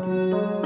Música